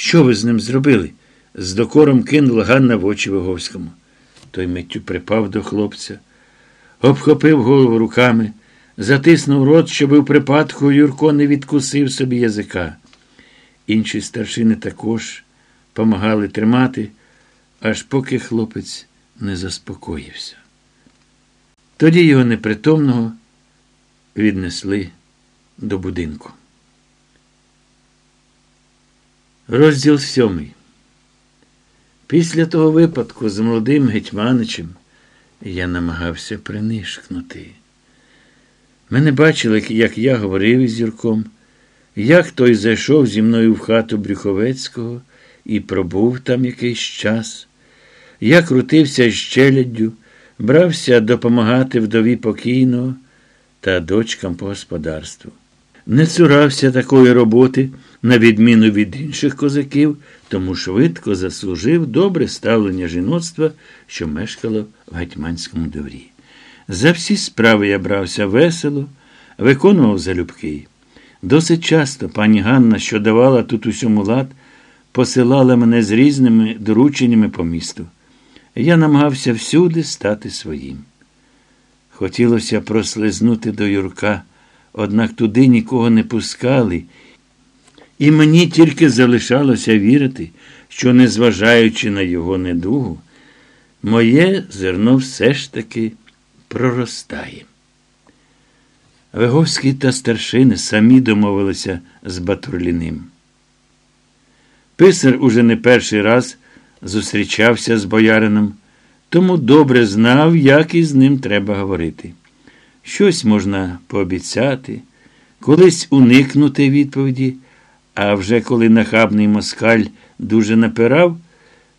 Що ви з ним зробили? з докором кинула Ганна в очі Виговському. Той миттю припав до хлопця, обхопив голову руками, затиснув рот, щоб у припадку Юрко не відкусив собі язика. Інші старшини також помагали тримати, аж поки хлопець не заспокоївся. Тоді його непритомного віднесли до будинку. Розділ сьомий. Після того випадку з молодим Гетьманичем я намагався принишкнути. Мене бачили, як я говорив із Юрком, як той зайшов зі мною в хату Брюховецького і пробув там якийсь час. Я крутився з челяддю, брався допомагати вдові покійного та дочкам по господарству. Не цурався такої роботи, на відміну від інших козаків, тому швидко заслужив добре ставлення жіноцтва, що мешкало в гетьманському дворі. За всі справи я брався весело, виконував залюбки. Досить часто пані Ганна, що давала тут усьому лад, посилала мене з різними дорученнями по місту. Я намагався всюди стати своїм. Хотілося прослизнути до Юрка, однак туди нікого не пускали, і мені тільки залишалося вірити, що, незважаючи на його недугу, моє зерно все ж таки проростає. Веговський та старшини самі домовилися з Батурліним. Писар уже не перший раз зустрічався з боярином, тому добре знав, як із ним треба говорити. Щось можна пообіцяти, колись уникнути відповіді, а вже коли нахабний москаль дуже напирав,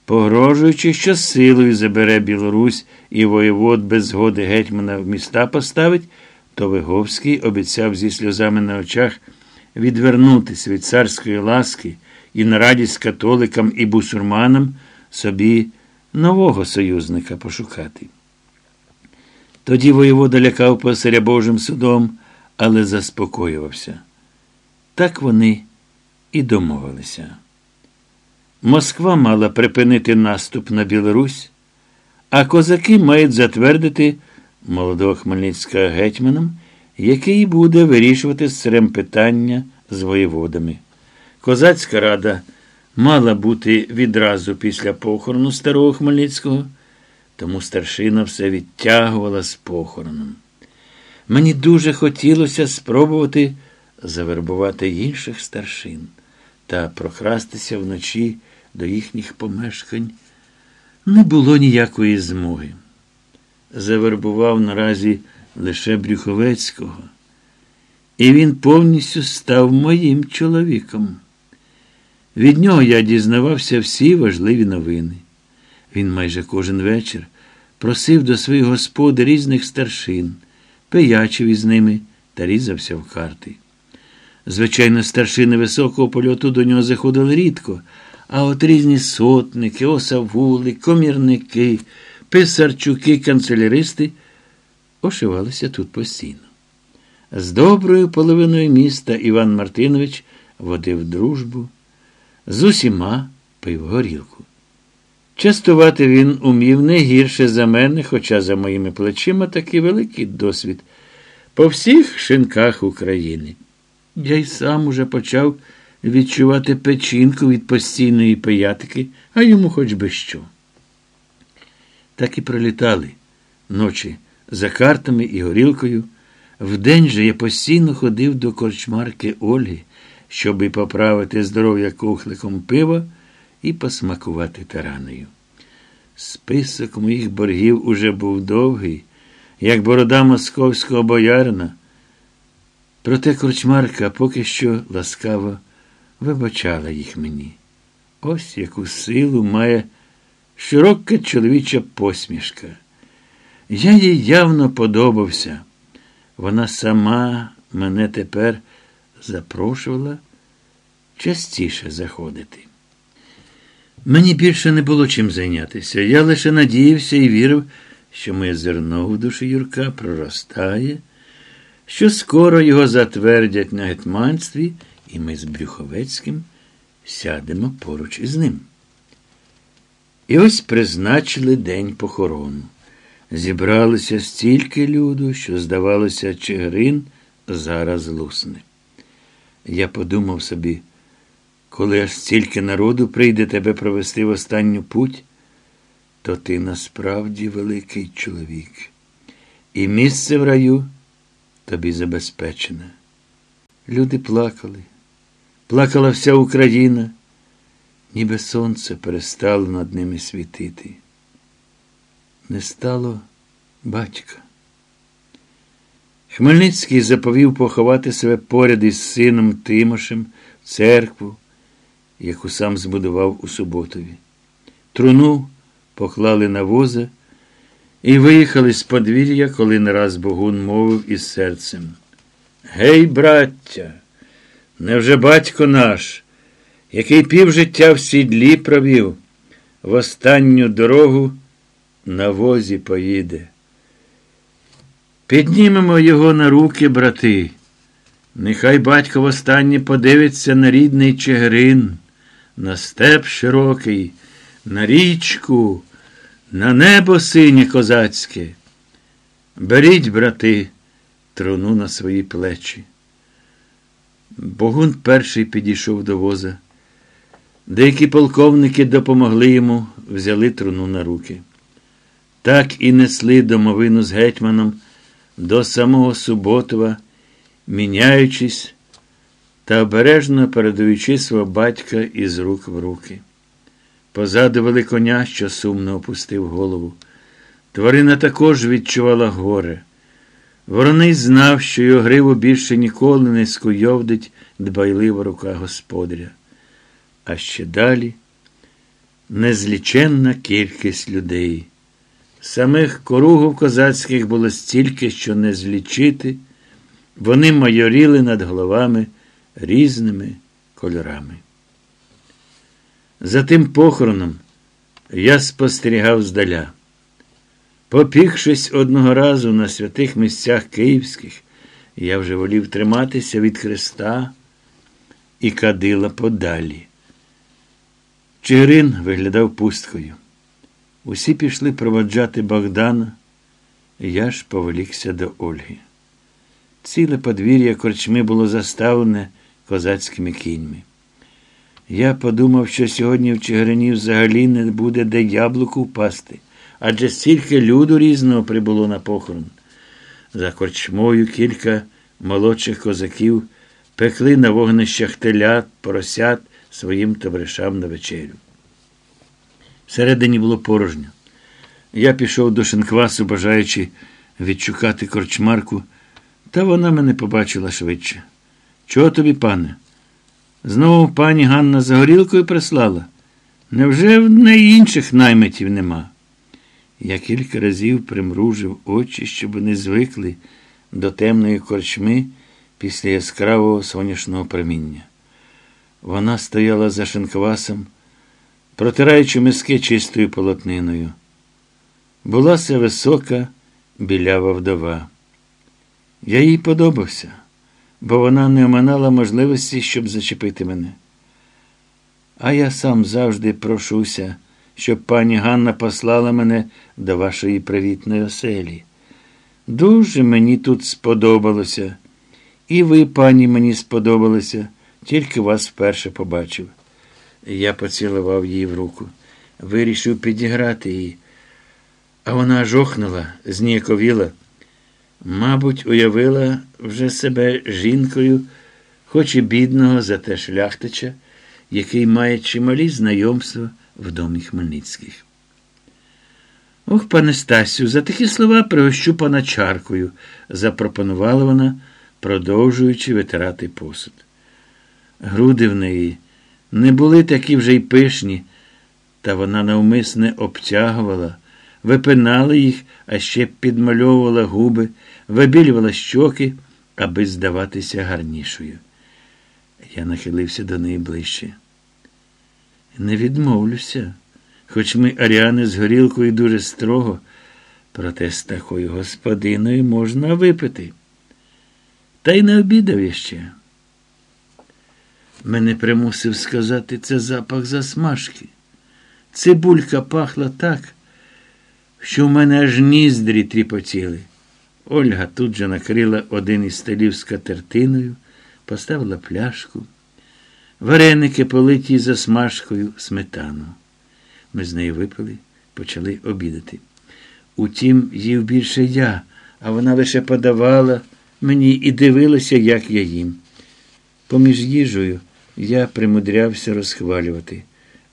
погрожуючи, що силою забере Білорусь і воєвод без згоди гетьмана в міста поставить, то Виговський обіцяв зі сльозами на очах відвернутися від царської ласки і на радість католикам і бусурманам собі нового союзника пошукати. Тоді воєвода лякав посеря Божим судом, але заспокоювався. Так вони і домовилися. Москва мала припинити наступ на Білорусь, а козаки мають затвердити молодого Хмельницького гетьманом, який буде вирішувати срем питання з воєводами. Козацька рада мала бути відразу після похорону старого Хмельницького, тому старшина все відтягувала з похороном. Мені дуже хотілося спробувати завербувати інших старшин та прокрастися вночі до їхніх помешкань. Не було ніякої змоги. Завербував наразі лише Брюховецького, і він повністю став моїм чоловіком. Від нього я дізнавався всі важливі новини. Він майже кожен вечір просив до своїх господи різних старшин, пиячив із ними та різався в карти. Звичайно, старшини високого польоту до нього заходили рідко, а от різні сотники, осавули, комірники, писарчуки, канцеляристи ошивалися тут постійно. З доброю половиною міста Іван Мартинович водив дружбу, з усіма пив горілку. Частувати він умів не гірше за мене, хоча за моїми плечима такий великий досвід по всіх шинках України. Я й сам уже почав відчувати печінку від постійної пиятики, а йому хоч би що. Так і пролітали ночі за картами і горілкою. Вдень же я постійно ходив до корчмарки Ольги, щоби поправити здоров'я кухликом пива і посмакувати тараною. Список моїх боргів уже був довгий, як борода московського боярина. Проте корчмарка поки що ласкаво вибачала їх мені. Ось яку силу має широка чоловіча посмішка. Я їй явно подобався. Вона сама мене тепер запрошувала частіше заходити. Мені більше не було чим зайнятися. Я лише надіявся і вірив, що моє зерно в душі Юрка проростає, що скоро його затвердять на гетьманстві, і ми з Брюховецьким сядемо поруч із ним. І ось призначили день похорону. Зібралося стільки люду, що, здавалося, Чигирин зараз лусне. Я подумав собі, коли аж стільки народу прийде тебе провести в останню путь, то ти насправді великий чоловік. І місце в раю тобі забезпечене. Люди плакали, плакала вся Україна, ніби сонце перестало над ними світити. Не стало батька. Хмельницький заповів поховати себе поряд із сином Тимошем в церкву, яку сам збудував у Суботові. Труну поклали на воза і виїхали з подвір'я, коли нараз Богун мовив із серцем. Гей, браття, невже батько наш, який півжиття в сідлі провів, в останню дорогу на возі поїде? Піднімемо його на руки, брати. Нехай батько востаннє подивиться на рідний Чигирин, на степ широкий, на річку, на небо синє козацьке. Беріть, брати, труну на свої плечі. Богун перший підійшов до воза. Деякі полковники допомогли йому, взяли труну на руки. Так і несли домовину з гетьманом до самого Суботова, міняючись та обережно передаючи свого батька із рук в руки. Позаду вели коня, що сумно опустив голову. Тварина також відчувала горе. Вороний знав, що його гриву більше ніколи не скуйовдить дбайлива рука господаря. А ще далі незліченна кількість людей. Самих коругов козацьких було стільки, що не злічити, вони майоріли над головами різними кольорами. За тим похороном я спостерігав здаля. Попікшись одного разу на святих місцях київських, я вже волів триматися від Христа і кадила подалі. Чигирин виглядав пусткою. Усі пішли проводжати Богдана, я ж повелікся до Ольги. Ціле подвір'я корчми було заставлене козацькими кіньми. Я подумав, що сьогодні в Чигирині взагалі не буде де яблуку впасти, адже стільки люду різного прибуло на похорон. За корчмою кілька молодших козаків пекли на вогнищах телят, поросят своїм товаришам на вечерю. Всередині було порожньо. Я пішов до шинквасу, бажаючи відшукати корчмарку, та вона мене побачила швидше. Чого тобі, пане? Знову пані Ганна за горілкою прислала? Невже в неї інших наймитів нема? Я кілька разів примружив очі, щоб не звикли до темної корчми після яскравого сонячного проміння. Вона стояла за шинквасом, протираючи миски чистою полотниною. Була це висока, білява вдова. Я їй подобався бо вона не оминала можливості, щоб зачепити мене. А я сам завжди прошуся, щоб пані Ганна послала мене до вашої привітної оселі. Дуже мені тут сподобалося. І ви, пані, мені сподобалися, тільки вас вперше побачив. Я поцілував її в руку, вирішив підіграти її. А вона жохнула, зніяковіла. Мабуть, уявила вже себе жінкою, хоч і бідного, зате шляхтича, який має чималі знайомства в домі Хмельницьких. Ох, пане Стасю, за такі слова пригощу пана чаркою, запропонувала вона, продовжуючи витирати посуд. Груди в неї не були такі вже й пишні, та вона навмисне обтягувала випинала їх, а ще підмальовувала губи, вибілювала щоки, аби здаватися гарнішою. Я нахилився до неї ближче. Не відмовлюся, хоч ми аріани з горілкою дуже строго, проте з такою господиною можна випити. Та й не обідав іще. Мене примусив сказати це запах засмажки. Цибулька пахла так, що в мене аж ніздрі тріпотіли. Ольга тут же накрила один із столів скатертиною, поставила пляшку. Вареники политі засмажкою сметану. Ми з нею випили, почали обідати. Утім, їв більше я, а вона лише подавала мені і дивилася, як я їм. Поміж їжею я примудрявся розхвалювати.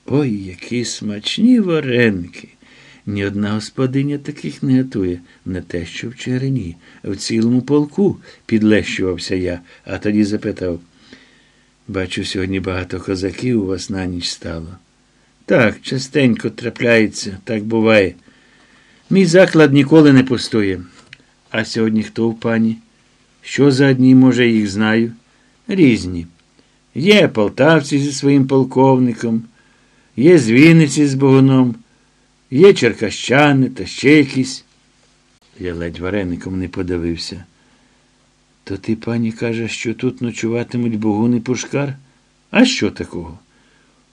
Ой, які смачні вареники! Ні одна господиня таких не готує, не те, що в Черені, в цілому полку, підлещувався я, а тоді запитав. Бачу, сьогодні багато козаків у вас на ніч стало. Так, частенько трапляється, так буває. Мій заклад ніколи не пустує. А сьогодні хто в пані? Що за одні, може, їх знаю? Різні. Є полтавці зі своїм полковником, є з Вінниці з Богуном, є черкащани та ще якісь. Я ледь вареником не подивився. То ти, пані, кажеш, що тут ночуватимуть Богун і Пушкар? А що такого?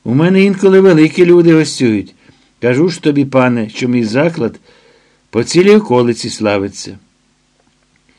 У мене інколи великі люди гостюють. Кажу ж тобі, пане, що мій заклад по цілій околиці славиться.